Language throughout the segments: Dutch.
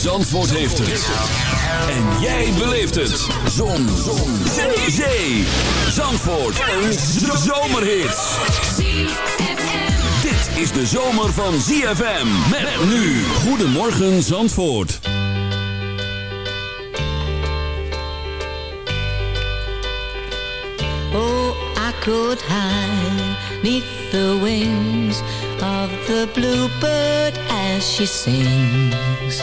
Zandvoort heeft het. En jij beleeft het. Zon. Zon. Zee. Zee. Zandvoort. Een zomerhit. Dit is de zomer van ZFM. Met nu. Goedemorgen Zandvoort. Oh, I could hide neath the wings of the bluebird as she sings.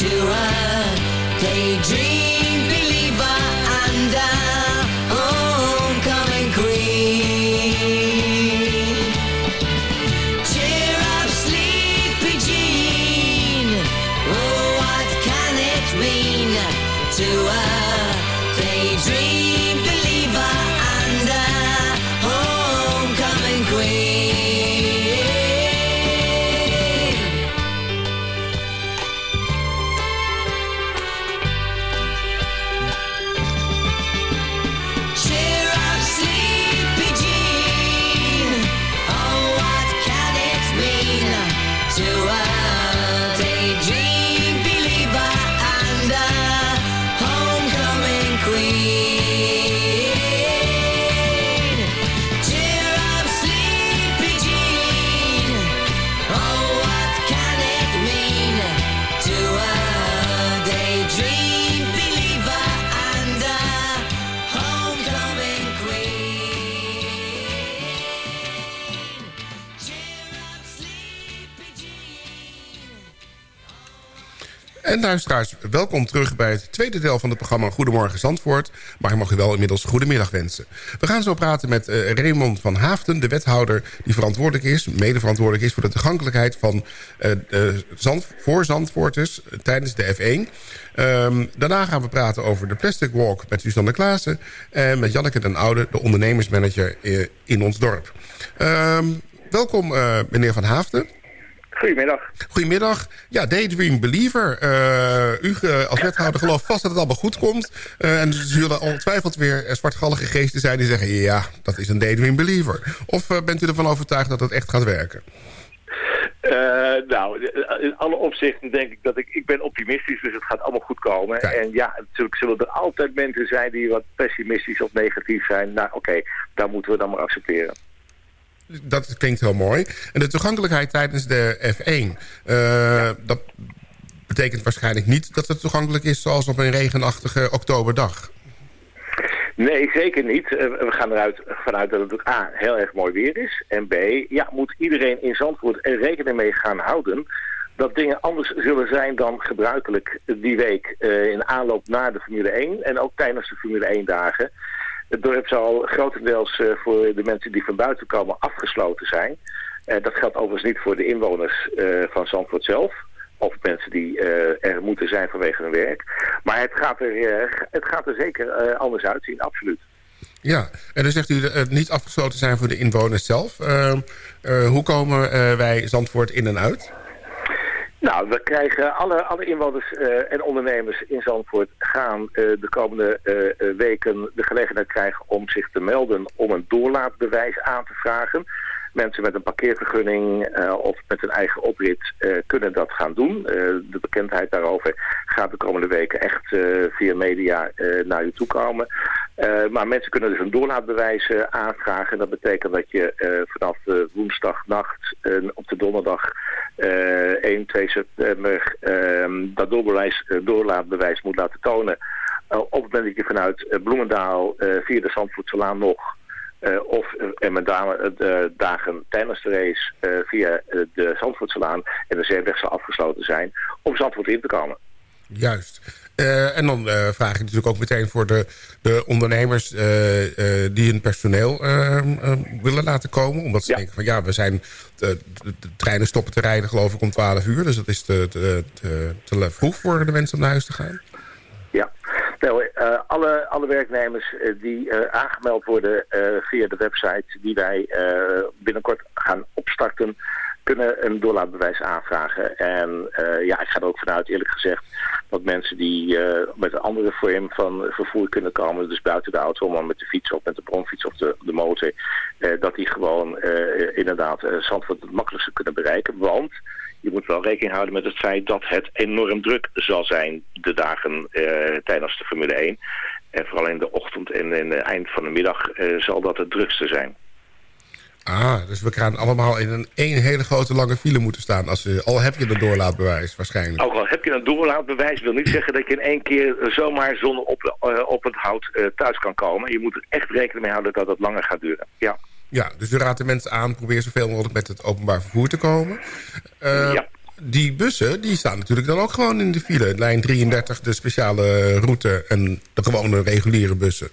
to a daydream believer and a En luisteraars, welkom terug bij het tweede deel van het programma Goedemorgen Zandvoort. Maar ik mag u wel inmiddels goedemiddag wensen. We gaan zo praten met eh, Raymond van Haafden, de wethouder... die verantwoordelijk is, mede verantwoordelijk is... voor de toegankelijkheid van, eh, voor Zandvoorters eh, tijdens de F1. Ehm, daarna gaan we praten over de Plastic Walk met Suzanne Klaassen... en met Janneke den Oude, de ondernemersmanager in ons dorp. Ehm, welkom, meneer van Haafden. Goedemiddag. Goedemiddag. Ja, Daydream Believer. Eh, u eh, als wethouder gelooft vast dat het allemaal goed komt. Eh, en er zullen ongetwijfeld weer zwartgallige geesten zijn die zeggen... ja, dat is een Daydream Believer. Of bent u ervan overtuigd dat het echt gaat werken? Nou, in alle opzichten denk ik dat ik... Ik ben optimistisch, dus het gaat allemaal goed komen. Kijk. En ja, natuurlijk zullen er altijd mensen zijn die wat pessimistisch of negatief zijn. Nou, oké, daar moeten we dan maar accepteren. Dat klinkt heel mooi. En de toegankelijkheid tijdens de F1... eh, dat betekent waarschijnlijk niet dat het toegankelijk is... zoals op een regenachtige oktoberdag. Nee, zeker niet. Eh, we gaan eruit vanuit dat het A, heel erg mooi weer is. En B, ja, moet iedereen in Zandvoort er rekening mee gaan houden... dat dingen anders zullen zijn dan gebruikelijk die week eh, in aanloop naar de Formule 1... en ook tijdens de Formule 1 dagen. Het dorp zal grotendeels eh, voor de mensen die van buiten komen afgesloten zijn. Eh, dat geldt overigens niet voor de inwoners eh, van Zandvoort zelf of mensen die er moeten zijn vanwege hun werk. Maar het gaat er, het gaat er zeker anders uitzien, absoluut. Ja, en dan zegt u dat het niet afgesloten zijn voor de inwoners zelf. Eh, eh, hoe komen wij Zandvoort in en uit? Nou, we krijgen alle, alle inwoners eh, en ondernemers in Zandvoort gaan eh, de komende eh, weken de gelegenheid krijgen om zich te melden om een doorlaatbewijs aan te vragen. Mensen met een parkeervergunning of met een eigen oprit kunnen dat gaan doen. de bekendheid daarover gaat de komende weken echt via media naar u toe komen. maar mensen kunnen dus een doorlaatbewijs aanvragen. Dat betekent dat je vanaf woensdagnacht op de donderdag 1, 2 september ehm, dat doorbewijs, doorlaatbewijs moet laten tonen op het moment dat je vanuit eh, Bloemendaal eh, via de Zandvoortselaan nog... Uh, of en met name de dagen tijdens de race via de Zandvoortselaan en de Zeeweg zal afgesloten zijn om Zandvoort in te komen. Juist. en dan vraag ik natuurlijk ook meteen voor de, de ondernemers die hun personeel willen laten komen. Omdat ze denken van ja, we zijn de, de, treinen stoppen te rijden geloof ik om 12 uur. Dus dat is te, te, te, te vroeg voor de mensen om naar huis te gaan. Nou, alle, alle werknemers uh, die uh, aangemeld worden via de website die wij binnenkort gaan opstarten, kunnen een doorlaatbewijs aanvragen. En ja, ik ga er ook vanuit, eerlijk gezegd, dat mensen die met een andere vorm van vervoer kunnen komen, dus buiten de auto, maar met de fiets of met de bronfiets of de, de motor, dat die gewoon inderdaad Zandvoort het makkelijkste kunnen bereiken. Want je moet wel rekening houden met het feit dat het enorm druk zal zijn de dagen eh, tijdens de Formule 1. En vooral in de ochtend en in het eind van de middag eh, zal dat het drukste zijn. Ah, dus we gaan allemaal in een één hele grote lange file moeten staan. Als, je, al heb je een doorlaatbewijs waarschijnlijk. Ook al heb je een doorlaatbewijs wil niet zeggen dat je in één keer zomaar zonder op, op het hout thuis kan komen. Je moet er echt rekening mee houden dat het langer gaat duren. Ja. Ja, dus u raadt de mensen aan, probeer zoveel mogelijk met het openbaar vervoer te komen. Uh, ja. Die bussen, die staan natuurlijk dan ook gewoon in de file. Lijn 33, de speciale route en de gewone reguliere bussen.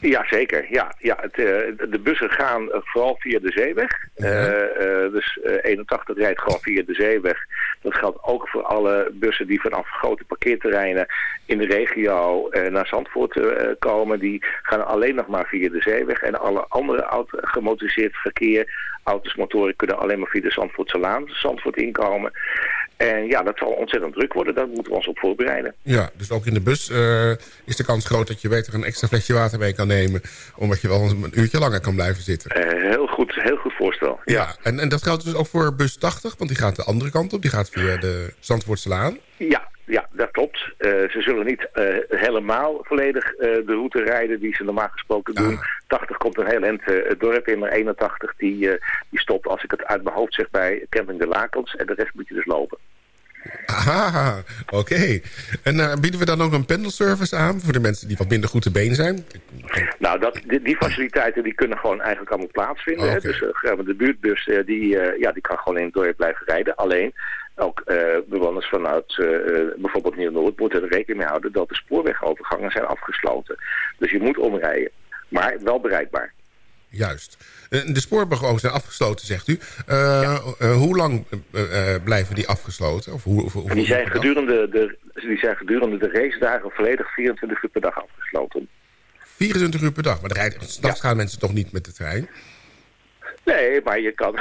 Ja, zeker. Ja, ja, het, uh, de bussen gaan uh, vooral via de zeeweg. Uh, dus 81 rijdt gewoon via de zeeweg. Dat geldt ook voor alle bussen die vanaf grote parkeerterreinen in de regio naar Zandvoort komen. Die gaan alleen nog maar via de zeeweg. En alle andere gemotoriseerd verkeer, auto's, motoren, kunnen alleen maar via de Zandvoortse Laan Zandvoort inkomen. En ja, dat zal ontzettend druk worden. Daar moeten we ons op voorbereiden. Ja, dus ook in de bus uh, is de kans groot dat je beter een extra flesje water mee kan nemen. Omdat je wel een uurtje langer kan blijven zitten. Uh, heel, goed, heel goed voorstel. Ja, ja en, en dat geldt dus ook voor bus 80, want die gaat de andere kant op. Die gaat via de Zandvoortselaan. Ja, ja, dat klopt. Uh, ze zullen niet uh, helemaal volledig uh, de route rijden die ze normaal gesproken doen. Ah. 80 komt een heel eind het dorp in, maar 81 die, die stopt, als ik het uit mijn hoofd zeg, bij Camping de Lakens. En de rest moet je dus lopen. Aha, oké. En bieden we dan ook een pendelservice aan voor de mensen die wat minder goed te been zijn? Nou, dat, die, die faciliteiten die kunnen gewoon eigenlijk allemaal plaatsvinden. Oh, okay. Dus de buurtbus die, ja, die kan gewoon in het dorp blijven rijden. Alleen, ook uh, bewoners vanuit uh, bijvoorbeeld Nieuw-Noord moeten er rekening mee houden dat de spoorwegovergangen zijn afgesloten. Dus je moet omrijden, maar wel bereikbaar. Juist. De spoorwegovergangen zijn afgesloten, zegt u. Ja. hoe lang blijven die afgesloten? Of hoe, hoe, die, zijn gedurende de, die zijn gedurende de race dagen volledig 24 uur per dag afgesloten. 24 uur per dag? Maar de rijden, ja. gaan mensen toch niet met de trein? Nee, maar je kan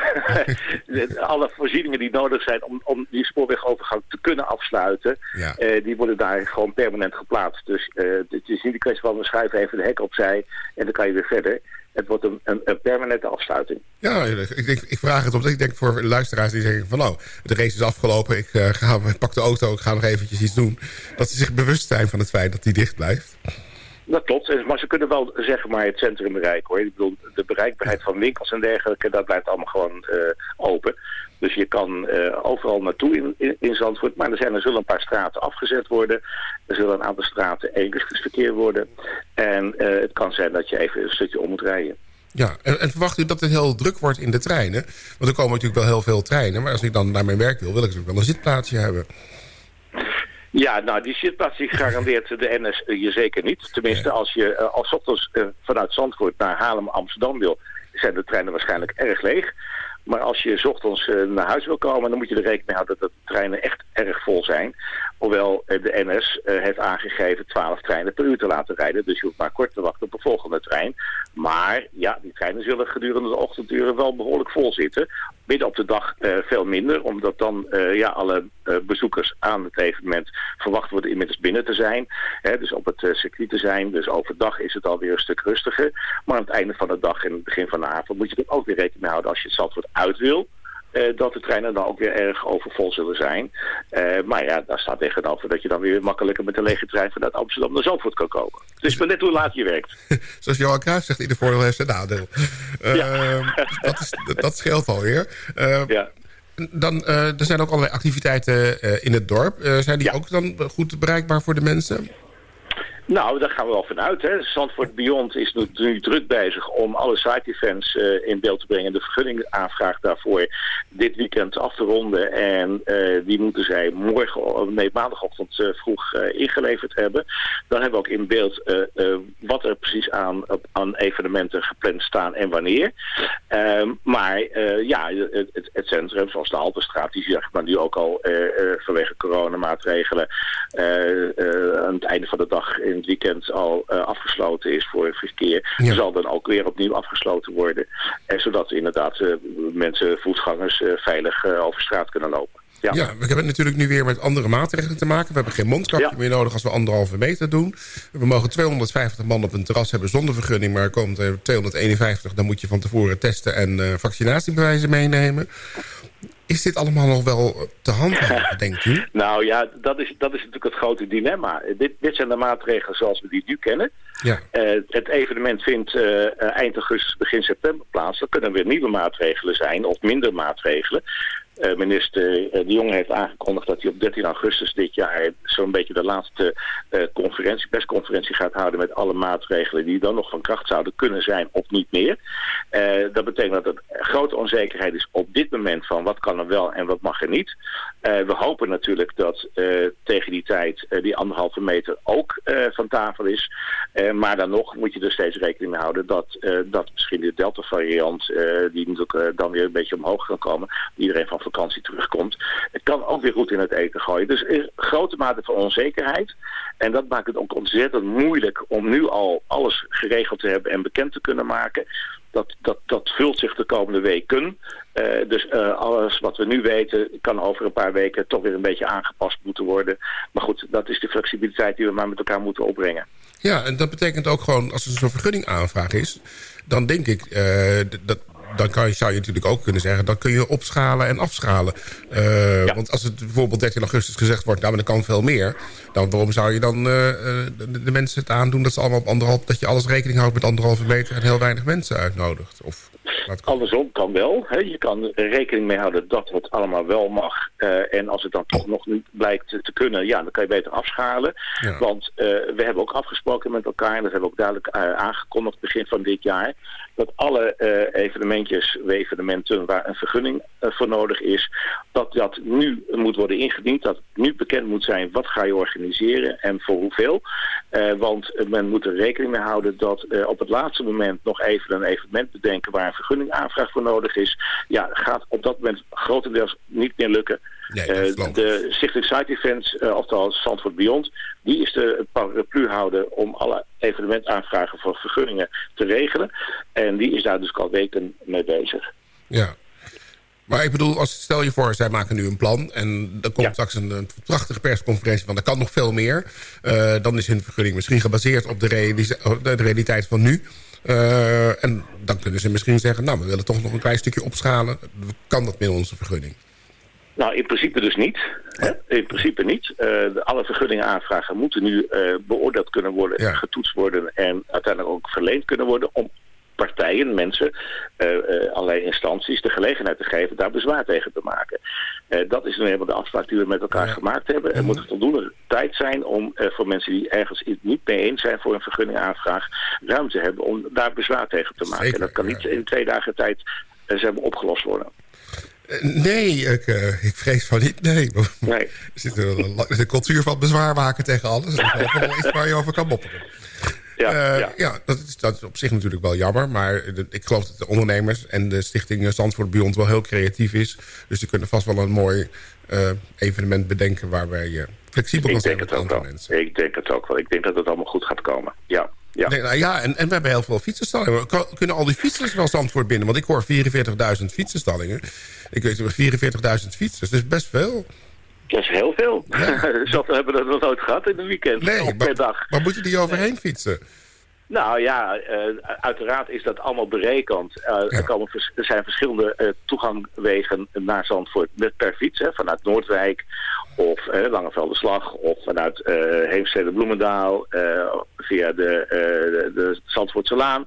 alle voorzieningen die nodig zijn om, om die spoorwegovergang te kunnen afsluiten, ja. uh, die worden daar gewoon permanent geplaatst. Dus uh, het is niet de kwestie van we schuiven even de hek opzij en dan kan je weer verder. Het wordt een, een, een permanente afsluiting. Ja, ik, denk, ik vraag het omdat ik denk voor luisteraars die zeggen van nou, de race is afgelopen, ik, uh, ga, pak de auto, ik ga nog eventjes iets doen. Dat ze zich bewust zijn van het feit dat die dicht blijft. Dat klopt, maar ze kunnen wel zeg maar het centrum bereiken hoor. Ik bedoel, de bereikbaarheid van winkels en dergelijke, dat blijft allemaal gewoon uh, open. Dus je kan uh, overal naartoe in, in, in, Zandvoort, maar er, zijn, er zullen een paar straten afgezet worden. Er zullen een aantal straten eenrichtingsverkeer worden. En uh, het kan zijn dat je even een stukje om moet rijden. Ja, en, en, verwacht u dat het heel druk wordt in de treinen? Want er komen natuurlijk wel heel veel treinen, maar als ik dan naar mijn werk wil, wil ik natuurlijk wel een zitplaatsje hebben. Ja, nou, die zitplaats die garandeert de NS je zeker niet. Tenminste, als je uh, als ochtends uh, vanuit Zandvoort naar Haarlem, Amsterdam wil... zijn de treinen waarschijnlijk erg leeg. Maar als je ochtends uh, naar huis wil komen... dan moet je er rekening mee houden dat de treinen echt erg vol zijn. Hoewel de NS heeft aangegeven 12 treinen per uur te laten rijden. Dus je hoeft maar kort te wachten op de volgende trein. Maar ja, die treinen zullen gedurende de ochtenduren wel behoorlijk vol zitten. midden op de dag veel minder, omdat dan ja, alle bezoekers aan het evenement verwacht worden inmiddels binnen te zijn. Dus op het circuit te zijn. Dus overdag is het alweer een stuk rustiger. Maar aan het einde van de dag en het begin van de avond moet je er ook weer rekening mee houden als je het Zandvoort uit wil dat de treinen dan ook weer erg overvol zullen zijn. Uh, maar ja, daar staat tegenover dat je dan weer makkelijker met een lege trein vanuit Amsterdam naar Zandvoort kan komen. Dus maar net hoe laat je werkt. Zoals Johan Cruijff zegt, ieder voordeel heeft zijn nadeel. Ja. dat, is, dat scheelt alweer. ja. Dan, er zijn ook allerlei activiteiten in het dorp. zijn die ook dan goed bereikbaar voor de mensen? Nou, daar gaan we wel vanuit. Hè. Zandvoort Beyond is nu, druk bezig om alle site-events uh, in beeld te brengen. De vergunningaanvraag daarvoor dit weekend af te ronden. En uh, die moeten zij morgen, nee, maandagochtend vroeg ingeleverd hebben. Dan hebben we ook in beeld wat er precies aan, aan evenementen gepland staan en wanneer. Ehm, maar ja, het, het, centrum, zoals de Halterstraat, die zeg maar nu ook al vanwege coronamaatregelen aan het einde van de dag het weekend al uh, afgesloten is voor het verkeer, ja. zal dan ook weer opnieuw afgesloten worden. En zodat inderdaad uh, mensen, voetgangers, veilig over straat kunnen lopen. Ja. ja, we hebben natuurlijk nu weer met andere maatregelen te maken. We hebben geen mondkapje ja. meer nodig als we anderhalve meter doen. We mogen 250 man op een terras hebben zonder vergunning... maar er komt er 251, dan moet je van tevoren testen en vaccinatiebewijzen meenemen. Is dit allemaal nog wel te handhaven, denkt u? Nou ja, dat is, dat is natuurlijk het grote dilemma. Dit, dit zijn de maatregelen zoals we die nu kennen. Ja. Uh, het evenement vindt uh, eind augustus, begin september plaats. Er kunnen weer nieuwe maatregelen zijn of minder maatregelen. Uh, minister uh, De Jonge heeft aangekondigd dat hij op 13 augustus dit jaar zo'n beetje de laatste uh, conferentie, persconferentie gaat houden met alle maatregelen die dan nog van kracht zouden kunnen zijn of niet meer. dat betekent dat er grote onzekerheid is op dit moment van wat kan er wel en wat mag er niet. we hopen natuurlijk dat tegen die tijd die anderhalve meter ook van tafel is. maar dan nog moet je er steeds rekening mee houden dat, dat misschien de Delta variant, die natuurlijk dan weer een beetje omhoog kan komen, iedereen van vakantie terugkomt. Het kan ook weer goed in het eten gooien. Dus er is grote mate van onzekerheid. En dat maakt het ook ontzettend moeilijk om nu al alles geregeld te hebben en bekend te kunnen maken. Dat, dat, dat vult zich de komende weken. Uh, dus uh, alles wat we nu weten kan over een paar weken toch weer een beetje aangepast moeten worden. Maar goed, dat is de flexibiliteit die we maar met elkaar moeten opbrengen. Ja, en dat betekent ook gewoon, als er zo'n vergunningaanvraag is... dan denk ik uh, dat dan kan je, zou je natuurlijk ook kunnen zeggen... dan kun je opschalen en afschalen. Uh, ja. Want als het bijvoorbeeld 13 augustus gezegd wordt... nou, maar dan kan veel meer... dan waarom zou je dan uh, de, de, mensen het aandoen... dat, ze allemaal op anderhalf, dat je alles rekening houdt met anderhalve meter... en heel weinig mensen uitnodigt? Of... Andersom kan wel. Hè. Je kan rekening mee houden dat het allemaal wel mag. Uh, en als het dan toch nog niet blijkt te kunnen, ja, dan kan je beter afschalen. Ja. Want we hebben ook afgesproken met elkaar, en dat hebben we ook duidelijk aangekondigd begin van dit jaar, dat alle evenementjes, evenementen waar een vergunning voor nodig is, dat dat nu moet worden ingediend, dat nu bekend moet zijn wat ga je organiseren en voor hoeveel. want men moet er rekening mee houden dat op het laatste moment nog even een evenement bedenken waar een vergunningaanvraag voor nodig is, ja, gaat op dat moment grotendeels niet meer lukken. Nee, uh, de Stichting Site Events, oftewel Zandvoort Beyond, die is de parapluhouder om alle evenementaanvragen voor vergunningen te regelen. En die is daar dus al weken mee bezig. Ja, maar ik bedoel, als, stel je voor, zij maken nu een plan... en er komt ja. straks een, een, prachtige persconferentie van... er kan nog veel meer. Uh, dan is hun vergunning misschien gebaseerd op de, de realiteit van nu. Uh, en dan kunnen ze misschien zeggen... nou, we willen toch nog een klein stukje opschalen. Kan dat met onze vergunning? Nou, in principe dus niet. In principe niet. Uh, alle vergunningenaanvragen moeten nu uh, beoordeeld kunnen worden, ja. getoetst worden en uiteindelijk ook verleend kunnen worden om partijen, mensen, uh, uh, allerlei instanties de gelegenheid te geven daar bezwaar tegen te maken. Dat is nu helemaal de afspraak die we met elkaar ja. gemaakt hebben. Er moet voldoende tijd zijn om voor mensen die ergens niet mee eens zijn voor een vergunningaanvraag ruimte hebben om daar bezwaar tegen te maken. Zeker, dat kan niet in twee dagen tijd maar, opgelost worden. Nee, ik, uh, ik vrees van niet. Nee. nee. Er zit een, een, cultuur van bezwaar maken tegen alles. Dat is wel iets waar je over kan mopperen. Ja, uh, ja. ja dat, is, dat, is, op zich natuurlijk wel jammer. Maar de, ik geloof dat de ondernemers en de stichting Zandvoort Beyond wel heel creatief is. Dus die kunnen vast wel een mooi uh, evenement bedenken... waarbij je flexibel kan zijn met andere mensen. Ik denk het ook wel. Ik denk dat het allemaal goed gaat komen. Ja. Ja. Nee, nou ja, en, en we hebben heel veel fietsenstallingen. Kunnen al die fietsers wel Zandvoort binnen? Want ik hoor 44.000 fietsenstallingen. Ik weet niet, 44.000 fietsers, dat is best veel. Dat is heel veel. Zoveel hebben we dat nog nooit gehad in een weekend. Nee, of per dag. maar moet je die overheen fietsen? Nou ja, eh, uiteraard is dat allemaal berekend. Eh, Ja. er, komen er zijn verschillende eh, toegangwegen naar Zandvoort met per fiets. Hè, vanuit Noordwijk of eh Langevelderslag of vanuit eh Heemstede Bloemendaal eh, via de, eh, de, de Zandvoortse Laan.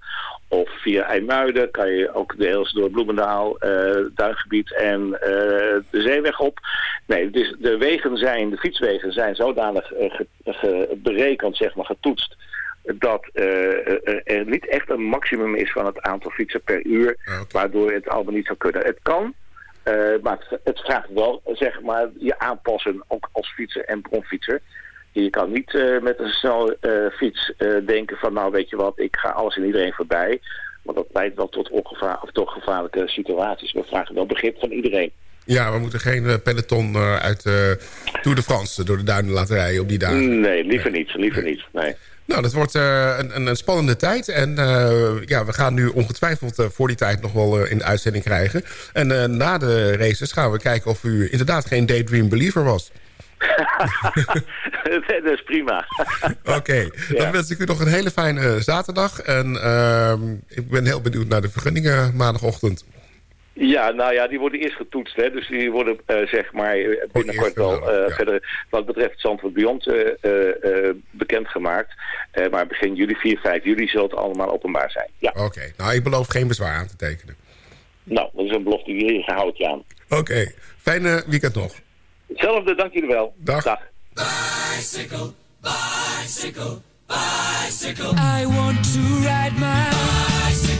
Of via IJmuiden kan je ook deels door Bloemendaal, Duingebied en de zeeweg op. Nee, dus de wegen zijn, de fietswegen zijn zodanig ge- ge- berekend, zeg maar, getoetst dat er- niet echt een maximum is van het aantal fietsen per uur, Ah, waardoor het allemaal niet zou kunnen. Het kan, maar het, vraagt wel zeg maar, je aanpassen, ook als fietser en bronfietser. Je kan niet eh, met een snelle eh, fiets eh, denken van nou weet je wat, ik ga alles en iedereen voorbij. Want dat leidt wel tot, ongevaar, of tot gevaarlijke situaties. We vragen wel begrip van iedereen. Ja, we moeten geen eh, peloton eh, uit eh Tour de France door de duinen laten rijden op die dagen. Nee, liever niet, liever niet. Nee. Nou, dat wordt eh, een, een, spannende tijd. En eh, ja, we gaan nu ongetwijfeld eh, voor die tijd nog wel in de uitzending krijgen. En na de races gaan we kijken of u inderdaad geen Daydream Believer was. dat is prima. Oké, dan wens ik u nog een hele fijne zaterdag. En ehm, ik ben heel benieuwd naar de vergunningen maandagochtend. Ja, nou ja, die worden eerst getoetst. Hè, dus die worden eh, zeg maar eh, binnenkort wel eh, ja. verder wat betreft Zandvoort Beyond eh, eh, eh, bekendgemaakt. Eh, maar begin juli, 4, 5 juli zal het allemaal openbaar zijn. Ja, Oké, nou ik beloof geen bezwaar aan te tekenen. nou, dat is een belofte die je houdt je aan. Oké, fijne weekend nog. Hetzelfde, dank jullie wel. Dag. Dag. I want to ride my bicycle, bicycle,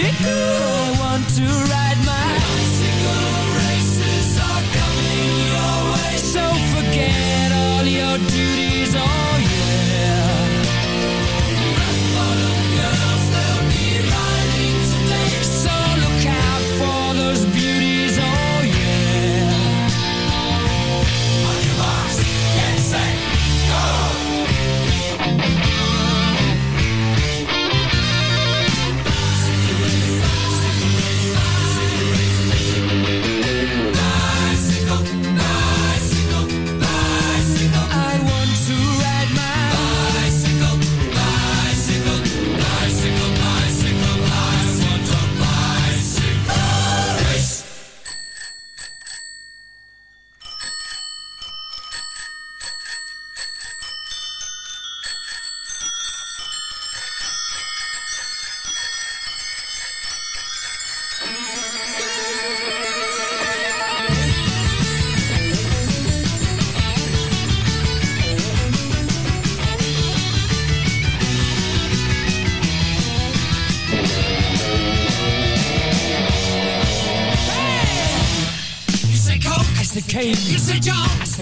I want to ride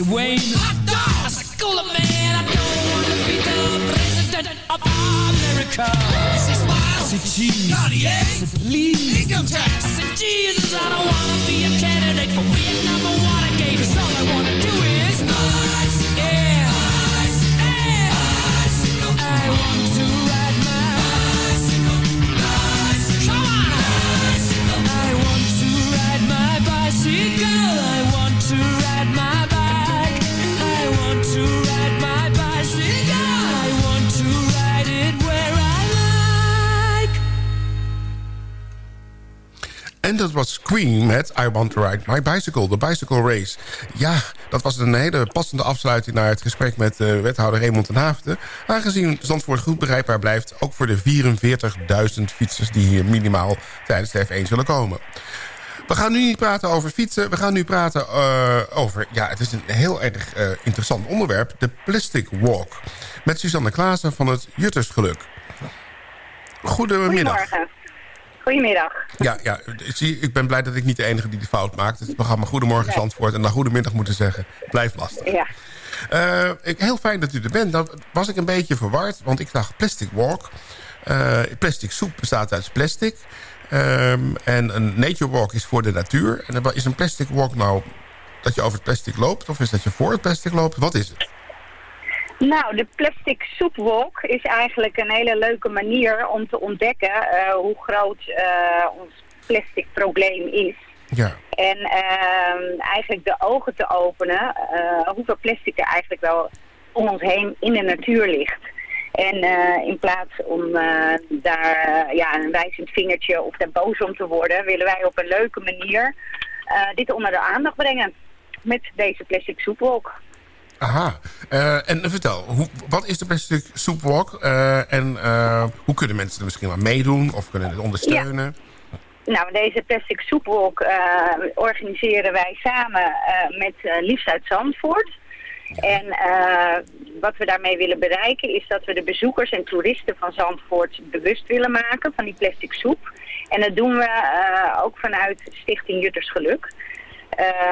Wayne. En dat was Queen met I Want to Ride My Bicycle, de Bicycle Race. Ja, dat was een hele passende afsluiting naar het gesprek met uh, wethouder Raymond ten Haafden. Aangezien Zandvoort goed bereikbaar blijft... ook voor de 44.000 fietsers die hier minimaal tijdens de F1 zullen komen. We gaan nu niet praten over fietsen. We gaan nu praten uh, over... Ja, het is een heel erg uh, interessant onderwerp. De Plastic Walk. Met Suzanne Klaassen van het Juttersgeluk. Goedemiddag. Goedemiddag. Ja, ja zie, ik ben blij dat ik niet de enige die de fout maakt. Het programma Goedemorgen nee. Zandvoort en dan goedemiddag moeten zeggen. Blijft lastig. Ja. Uh, ik, heel fijn dat u er bent. Dan was ik een beetje verward, want ik dacht Plastic Walk. Uh, plastic soep bestaat uit plastic. Um, en een nature walk is voor de natuur. En is een plastic walk nou dat je over het plastic loopt? Of is dat je voor het plastic loopt? Wat is het? Nou, de plastic soepwalk is eigenlijk een hele leuke manier om te ontdekken uh, hoe groot uh, ons plastic probleem is. Ja. En uh, eigenlijk de ogen te openen uh, hoeveel plastic er eigenlijk wel om ons heen in de natuur ligt. En uh, in plaats om uh, daar uh, ja, een wijzend vingertje of daar boos om te worden, willen wij op een leuke manier dit onder de aandacht brengen met deze plastic soepwalk. Aha. en vertel, hoe, wat is de plastic soepwalk en hoe kunnen mensen er misschien aan meedoen of kunnen het ondersteunen? Ja. Nou, deze plastic soepwalk organiseren wij samen met Liefst uit Zandvoort. En wat we daarmee willen bereiken is dat we de bezoekers en toeristen van Zandvoort bewust willen maken van die plastic soep. En dat doen we ook vanuit Stichting Juttersgeluk.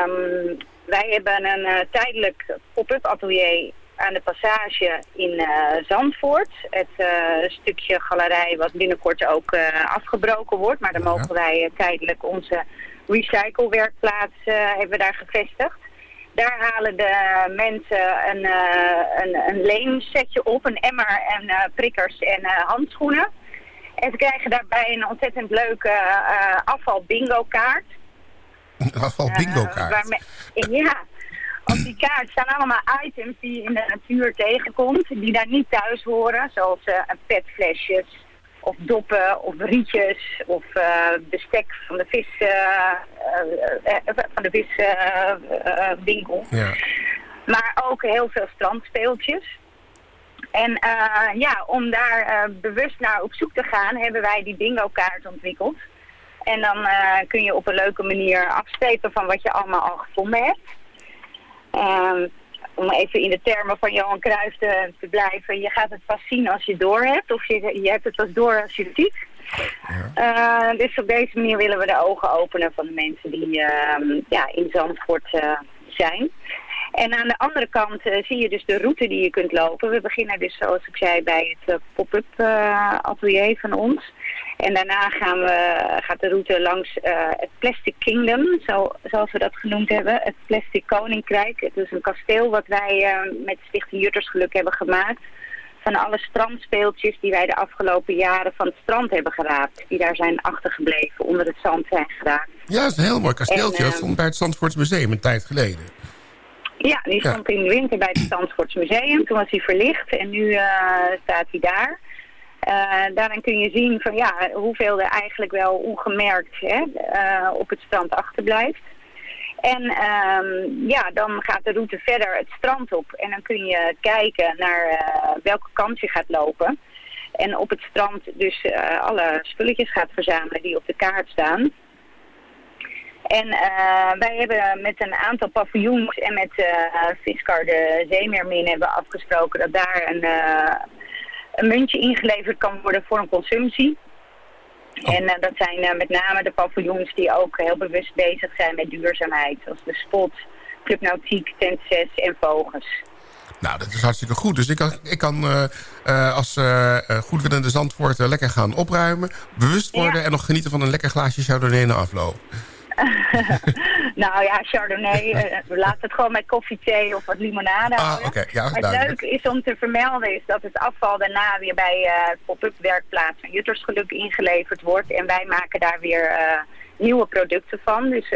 Um, wij hebben een uh, tijdelijk pop-up atelier aan de passage in Zandvoort. Het stukje galerij wat binnenkort ook afgebroken wordt. Maar dan mogen wij tijdelijk onze recyclewerkplaats hebben we daar gevestigd. Daar halen de mensen een, een, een leemsetje op, een emmer en prikkers en handschoenen. En ze krijgen daarbij een ontzettend leuke afval bingo kaart. Afval bingo kaart? ja, op die kaart staan allemaal items die je in de natuur tegenkomt, die daar niet thuis horen. Zoals petflesjes, of doppen of rietjes of uh, bestek van de vis uh, uh, van de viswinkel. ja. Maar ook heel veel strandspeeltjes. En ja, om daar bewust naar op zoek te gaan, hebben wij die bingo kaart ontwikkeld. En dan kun je op een leuke manier afstrepen van wat je allemaal al gevonden hebt. Ehm, om even in de termen van Johan Cruijff te, te, blijven, je gaat het pas zien als je door hebt. Of je, je hebt het pas door als je het ziet. Ja. Uh, dus op deze manier willen we de ogen openen van de mensen die uh, ja, in Zandvoort uh, zijn. En aan de andere kant zie je dus de route die je kunt lopen. We beginnen dus, zoals ik zei, bij het pop-up atelier van ons. En daarna gaan we, gaat de route langs uh, het Plastic Kingdom, zo, zoals we dat genoemd hebben. Het Plastic Koninkrijk. Het is een kasteel wat wij uh, met Stichting Juttersgeluk hebben gemaakt. Van alle strandspeeltjes die wij de afgelopen jaren van het strand hebben geraapt. Die daar zijn achtergebleven, onder het zand zijn geraakt. Ja, het is een heel mooi kasteeltje. En, dat stond bij het Zandvoorts Museum een tijd geleden. Ja, die stond ja. in de winter bij het Zandvoorts Museum. Toen was hij verlicht en nu staat hij daar. Uh, daarin kun je zien van ja, hoeveel er eigenlijk wel ongemerkt hè, uh, op het strand achterblijft. En um, ja, dan gaat de route verder het strand op. En dan kun je kijken naar uh, welke kant je gaat lopen. En op het strand dus alle spulletjes gaat verzamelen die op de kaart staan. En wij hebben met een aantal paviljoens en met Fiskar de Zeemeermin hebben afgesproken dat daar een een muntje ingeleverd kan worden voor een consumptie. Oh. En uh, dat zijn uh, met name de paviljoens die ook heel bewust bezig zijn met duurzaamheid. Zoals de Spot, Club Nautiek, Tent 6 en Vogels. Nou, dat is hartstikke goed. Dus ik kan, ik kan uh, als goedwillende Zandvoort lekker gaan opruimen, bewust worden ja. en nog genieten van een lekker glaasje Chardonnay na afloop. nou ja, Chardonnay, uh, we laten het gewoon met koffie, thee of wat limonade ah, okay. ja, maar het leuke is om te vermelden is dat het afval daarna weer bij uh, het pop-up werkplaats van Juttersgeluk ingeleverd wordt. En wij maken daar weer uh, nieuwe producten van. Dus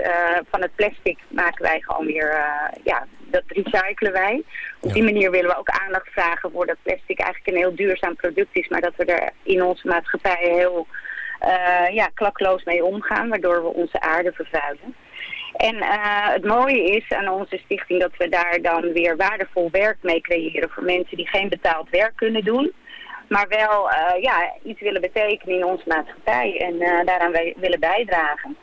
van het plastic maken wij gewoon weer, ja, dat recyclen wij. Op die manier willen we ook aandacht vragen voor dat plastic eigenlijk een heel duurzaam product is. Maar dat we er in onze maatschappij heel eh, ja, klakloos mee omgaan, waardoor we onze aarde vervuilen. En uh, het mooie is aan onze stichting dat we daar dan weer waardevol werk mee creëren voor mensen die geen betaald werk kunnen doen. Maar wel uh, ja, iets willen betekenen in onze maatschappij en uh, daaraan willen bijdragen.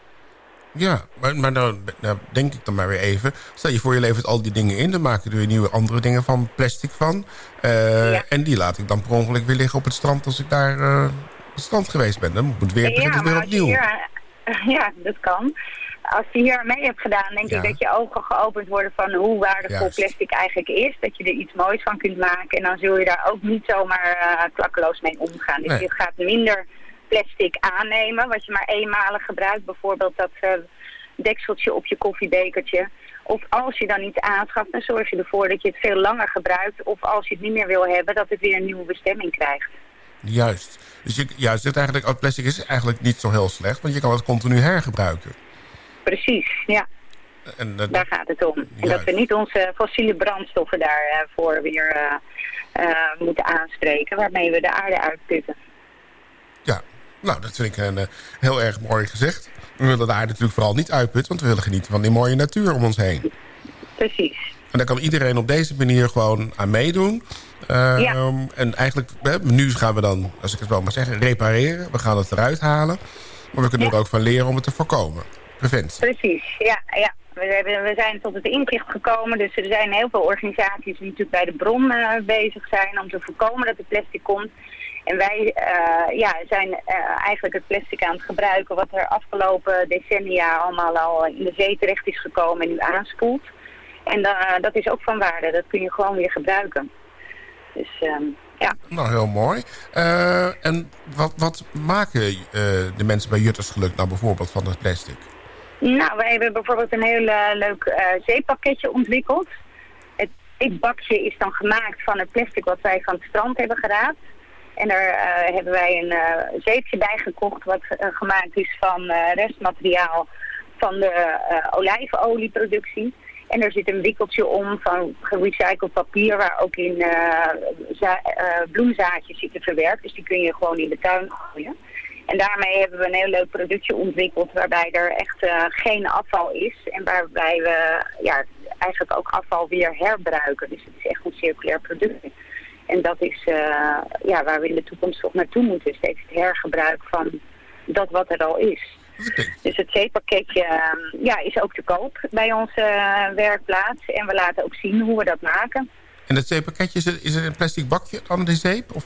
Ja, maar, maar nou, nou, denk ik dan maar weer even. Stel je voor je levert al die dingen in. Dan maken er weer nieuwe andere dingen van plastic van. Ja. En die laat ik dan per ongeluk weer liggen op het strand als ik daar op het strand geweest ben. Dan moet weer, ja, weer opnieuw. Hier, ja, dat kan. Als je hier mee hebt gedaan, denk ja. ik dat je ogen geopend worden van hoe waardevol Juist. plastic eigenlijk is. Dat je er iets moois van kunt maken. En dan zul je daar ook niet zomaar uh, klakkeloos mee omgaan. Dus nee. je gaat minder plastic aannemen, wat je maar eenmalig gebruikt. Bijvoorbeeld dat uh, dekseltje op je koffiebekertje. Of als je dan iets aanschaft, dan zorg je ervoor dat je het veel langer gebruikt. Of als je het niet meer wil hebben, dat het weer een nieuwe bestemming krijgt. Juist. Dus je ja, zegt eigenlijk, oh, plastic is eigenlijk niet zo heel slecht, want je kan het continu hergebruiken. Precies, ja. En, uh, daar gaat het om. En juist. dat we niet onze fossiele brandstoffen daarvoor uh, weer uh, moeten aanspreken, waarmee we de aarde uitputten. Ja, nou, dat vind ik een, heel erg mooi gezegd. We willen de aarde natuurlijk vooral niet uitputten... want we willen genieten van die mooie natuur om ons heen. Precies. En daar kan iedereen op deze manier gewoon aan meedoen. Uh, ja. En eigenlijk, nu gaan we dan, als ik het wel maar zeggen, repareren. We gaan het eruit halen. Maar we kunnen ja. er ook van leren om het te voorkomen. Preventie. Precies, ja. ja. We, hebben, we zijn tot het inzicht gekomen. Dus er zijn heel veel organisaties die natuurlijk bij de bron uh, bezig zijn... om te voorkomen dat er plastic komt. En wij uh, ja, zijn uh, eigenlijk het plastic aan het gebruiken wat er afgelopen decennia allemaal al in de zee terecht is gekomen en nu aanspoelt. En dat is ook van waarde, dat kun je gewoon weer gebruiken. Dus um, ja. Nou, heel mooi. en wat, wat maken de mensen bij Juttersgeluk nou bijvoorbeeld van het plastic? Nou, wij hebben bijvoorbeeld een heel leuk zeepakketje ontwikkeld. Het bakje is dan gemaakt van het plastic wat wij van het strand hebben geraapt. En daar hebben wij een zeepje bij gekocht wat gemaakt is van restmateriaal van de olijfolieproductie. En er zit een wikkeltje om van gerecycled papier waar ook in bloemzaadjes zitten verwerkt. Dus die kun je gewoon in de tuin gooien. En daarmee hebben we een heel leuk productje ontwikkeld waarbij er echt geen afval is. En waarbij we ja, eigenlijk ook afval weer herbruiken. Dus het is echt een circulair product. En dat is uh, ja, waar we in de toekomst toch naartoe moeten. Steeds het hergebruik van dat wat er al is. Dus het zeepakketje uh, ja, is ook te koop bij onze uh, werkplaats. En we laten ook zien hoe we dat maken. En dat zeepakketje, is het, is het een plastic bakje dan de zeep? Of?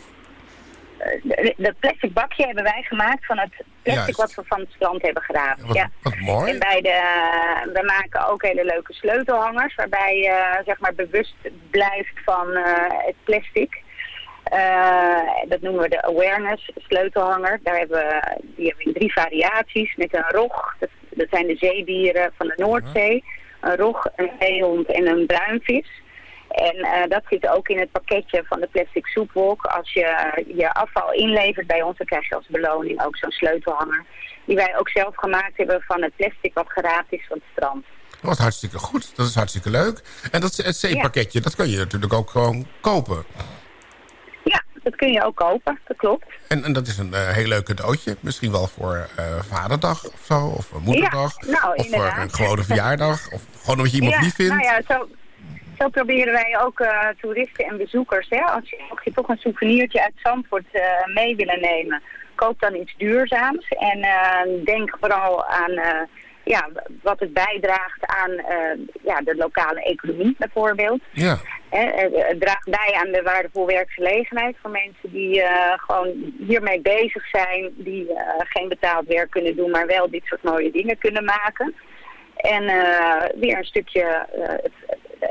dat plastic bakje hebben wij gemaakt van het plastic Juist. wat we van het strand hebben gedaan. Wat, ja. wat mooi. En bij de, we maken ook hele leuke sleutelhangers waarbij je uh, zeg maar bewust blijft van uh, het plastic. Uh, dat noemen we de awareness sleutelhanger. Daar hebben we, die hebben we in drie variaties met een rog. Dat, dat zijn de zeedieren van de Noordzee. Een rog, een zeehond en een bruinvis. En uh, dat zit ook in het pakketje van de plastic soepwolk. Als je je afval inlevert bij ons, dan krijg je als beloning ook zo'n sleutelhanger. Die wij ook zelf gemaakt hebben van het plastic wat geraapt is van het strand. Wat hartstikke goed. Dat is hartstikke leuk. En dat het ja. dat kan je natuurlijk ook gewoon kopen. Dat kun je ook kopen. Dat klopt. En, en dat is een uh, heel leuk cadeautje. Misschien wel voor uh, vaderdag of zo. Of moederdag. Ja, nou, of inderdaad. voor een gewone verjaardag. Of gewoon omdat je iemand ja, lief vindt. Nou ja, zo, zo proberen wij ook uh, toeristen en bezoekers, hè, als, je, als je toch een souvenirtje uit Zandvoort mee willen nemen, koop dan iets duurzaams. En denk vooral aan ja, wat het bijdraagt aan ja, de lokale economie bijvoorbeeld. Ja. het draagt bij aan de waardevol werkgelegenheid voor mensen die gewoon hiermee bezig zijn, die geen betaald werk kunnen doen, maar wel dit soort mooie dingen kunnen maken. En weer een stukje het,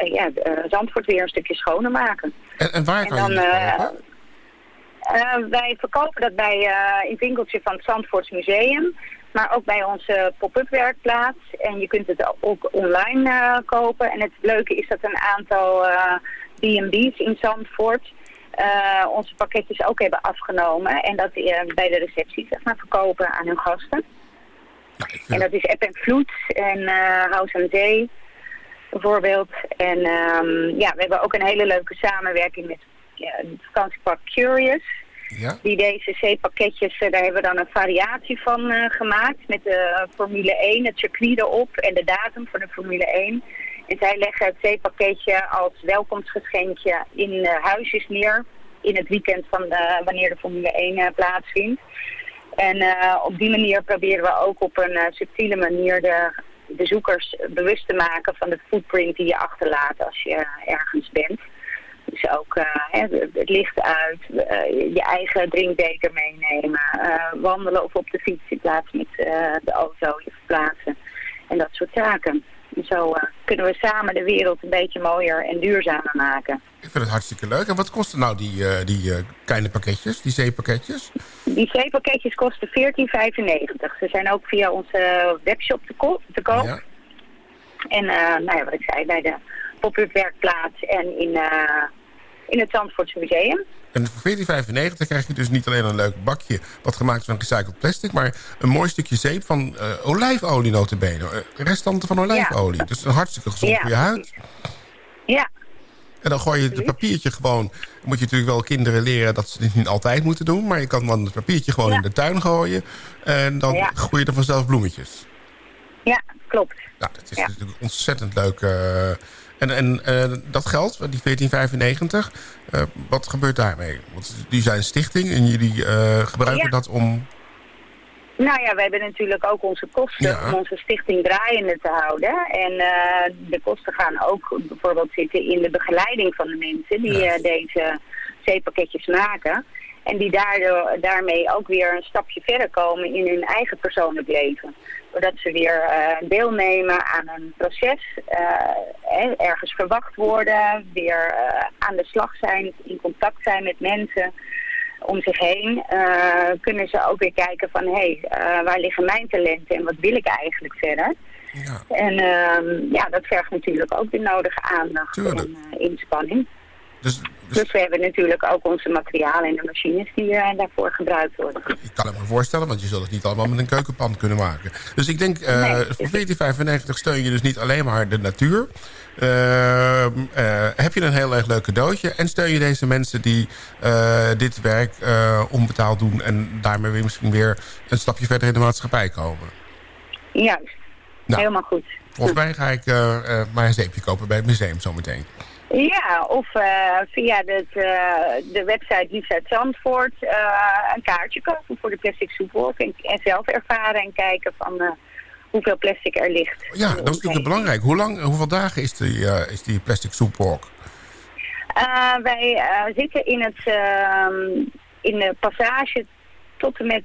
uh, ja, uh, Zandvoort weer een stukje schoner maken. En, en waar kan en dan, je uh, Wij verkopen dat bij in het winkeltje van het Zandvoorts Museum. Maar ook bij onze pop-up werkplaats. En je kunt het ook online kopen. En het leuke is dat een aantal B&B's in Zandvoort... onze pakketjes ook hebben afgenomen. En dat bij de receptie zeg maar, verkopen aan hun gasten. Ja, en dat is App en Vloed en House aan Zee bijvoorbeeld. En um, ja, we hebben ook een hele leuke samenwerking met ja, het vakantiepark Curious. Ja? Die deze zeepakketjes, eh, daar hebben we dan een variatie van eh, gemaakt. Met de Formule 1, het circuit erop en de datum voor de Formule 1. En zij leggen het zeepakketje als welkomstgeschenkje in huisjes neer. In het weekend van wanneer de Formule 1 plaatsvindt. En op die manier proberen we ook op een subtiele manier de bezoekers bewust te maken van de footprint die je achterlaat als je ergens bent. Dus ook uh, het licht uit, uh, je eigen drinkbeker meenemen, uh, wandelen of op de fiets in plaats met de auto je verplaatsen en dat soort zaken. En zo kunnen we samen de wereld een beetje mooier en duurzamer maken. Ik vind het hartstikke leuk. En wat kosten nou die, die kleine pakketjes, die zeepakketjes? Die zeepakketjes kosten 14,95. Ze zijn ook via onze webshop te, ko te koop. Ja. En nou ja, wat ik zei, bij de pop-up werkplaats en in, uh, in het Zandvoortse Museum. En voor 14,95 krijg je dus niet alleen een leuk bakje... wat gemaakt is van gerecycled plastic... maar een mooi stukje zeep van uh, olijfolie notabene. Uh, restanten van olijfolie. Ja. Dus een hartstikke gezond ja. voor je huid. Ja. En dan gooi je het papiertje gewoon... moet je natuurlijk wel kinderen leren dat ze dit niet altijd moeten doen... maar je kan dan het papiertje gewoon ja. in de tuin gooien... en dan groeien er vanzelf bloemetjes. Ja, klopt. Nou, dat is natuurlijk ontzettend leuk... Uh, en, en uh, dat geld, die 1495, uh, wat gebeurt daarmee? Want die zijn stichting en jullie uh, gebruiken ja. dat om... Nou ja, we hebben natuurlijk ook onze kosten ja. om onze stichting draaiende te houden. En de kosten gaan ook bijvoorbeeld zitten in de begeleiding van de mensen die ja. deze zeepakketjes maken. En die daardoor, daarmee ook weer een stapje verder komen in hun eigen persoonlijk leven doordat ze weer uh, deelnemen aan een proces, uh, ergens verwacht worden, weer uh, aan de slag zijn, in contact zijn met mensen om zich heen, kunnen ze ook weer kijken van hé, hey, waar liggen mijn talenten en wat wil ik eigenlijk verder. Ja. En ehm, ja, dat vergt natuurlijk ook de nodige aandacht Tuurlijk. en inspanning. Dus, dus, dus, we hebben natuurlijk ook onze materialen en de machines die uh, daarvoor gebruikt worden. Ik kan het me voorstellen, want je zult het niet allemaal met een keukenpan kunnen maken. Dus ik denk, uh, nee, voor 14,95 steun je dus niet alleen maar de natuur. Uh, heb je een heel erg leuk cadeautje. En steun je deze mensen die dit werk onbetaald doen... en daarmee weer misschien weer een stapje verder in de maatschappij komen. Juist, nou, helemaal goed. Volgens mij ga ik maar een zeepje kopen bij het museum zometeen. Ja, of uh, via het, uh, de website Liefst uit Zandvoort uh, een kaartje kopen voor de plastic soepwalk. En, en, zelf ervaren en kijken van hoeveel plastic er ligt. Ja, dat is natuurlijk belangrijk. Hoe lang, hoeveel dagen is die, is die plastic soepwalk? wij zitten in, het, ehm, in de passage tot en met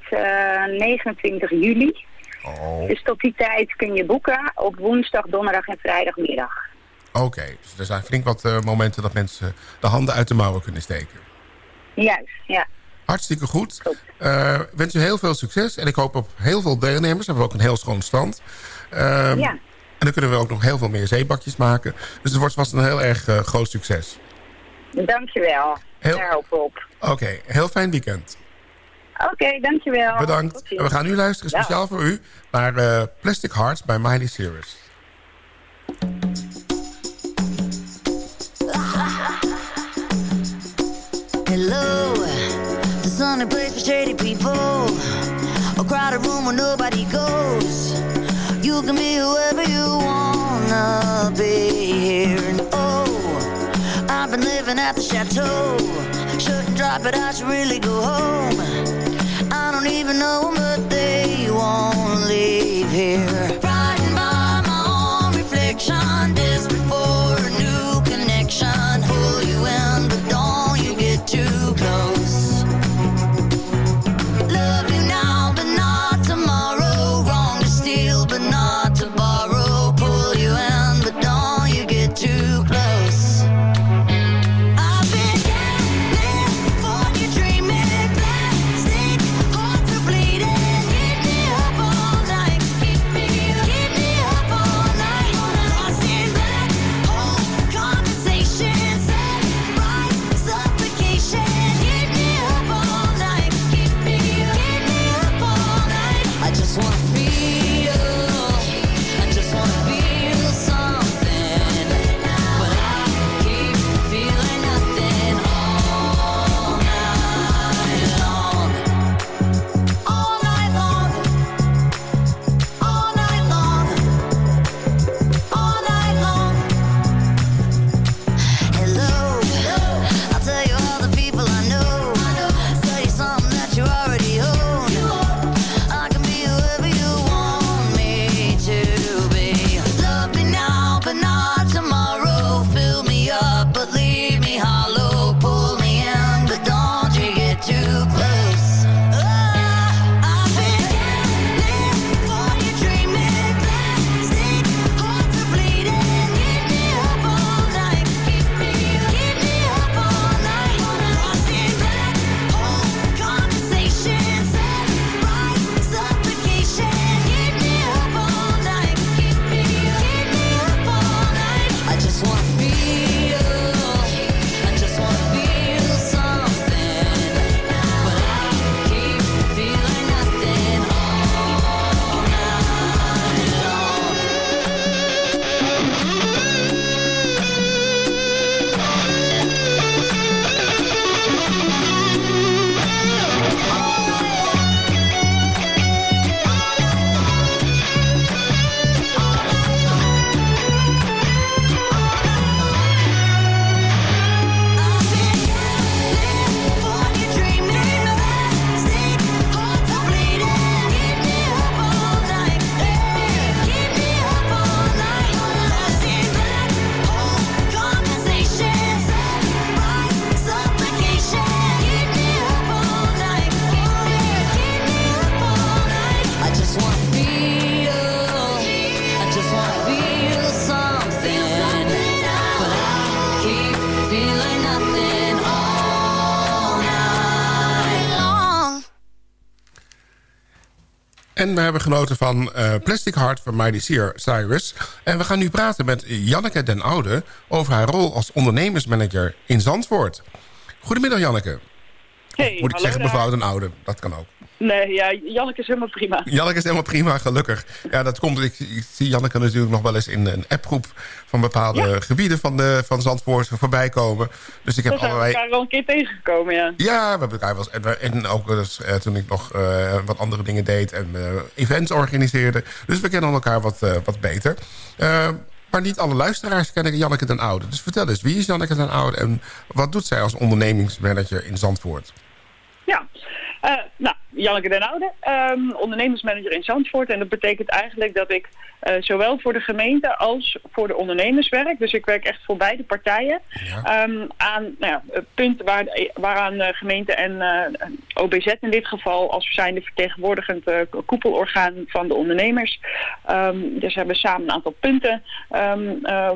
29 juli. Oh. Dus tot die tijd kun je boeken op woensdag, donderdag en vrijdagmiddag. Oké, okay, dus er zijn flink wat uh, momenten dat mensen de handen uit de mouwen kunnen steken. Juist, ja. Hartstikke goed. Uh, wens u heel veel succes. En ik hoop op heel veel deelnemers. We hebben ook een heel schoon strand. Uh, ja. En dan kunnen we ook nog heel veel meer zeebakjes maken. Dus het wordt vast een heel erg uh, groot succes. Dankjewel. Heel... Daar hoop op. Oké, okay, heel fijn weekend. Oké, okay, dankjewel. Bedankt. We gaan nu luisteren speciaal ja. voor u naar Plastic Hearts bij Miley Cyrus. Sunny place for shady people. A crowded room where nobody goes. You can be whoever you wanna be here. And oh, I've been living at the chateau. Shouldn't drop it, I should really go home. I don't even know them, but they won't leave here. Riding En we hebben genoten van eh, Plastic Heart van Miley Cyrus. En we gaan nu praten met Janneke den Oude... over haar rol als ondernemersmanager in Zandvoort. Goedemiddag, Janneke. Hey, Moet ik zeggen mevrouw den Oude? Dat kan ook. Nee, ja, Janneke is helemaal prima. Janneke is helemaal prima, gelukkig. Ja, dat komt. Ik, ik zie Janneke natuurlijk nog wel eens in een appgroep van bepaalde gebieden van, de, van Zandvoort voorbij komen. Dus ik heb We zijn allerlei. elkaar wel een keer tegengekomen, ja. Ja, we hebben elkaar wel eens. En, ook eh, toen ik nog eh, wat andere dingen deed en eh, events organiseerde. Dus we kennen elkaar wat, wat beter. Maar niet alle luisteraars kennen Janneke den Oude. Dus vertel eens, wie is Janneke den Oude en wat doet zij als ondernemingsmanager in Zandvoort? Ja, nou, Janneke den Oude, ehm, ondernemersmanager in Zandvoort. En dat betekent eigenlijk dat ik eh, zowel voor de gemeente als voor de ondernemers werk. Dus ik werk echt voor beide partijen. Ja. Ehm, aan nou ja, punten waar, waaraan eh, gemeente en eh, OBZ in dit geval... als zijnde vertegenwoordigend eh, koepelorgaan van de ondernemers. Ehm, dus we hebben samen een aantal punten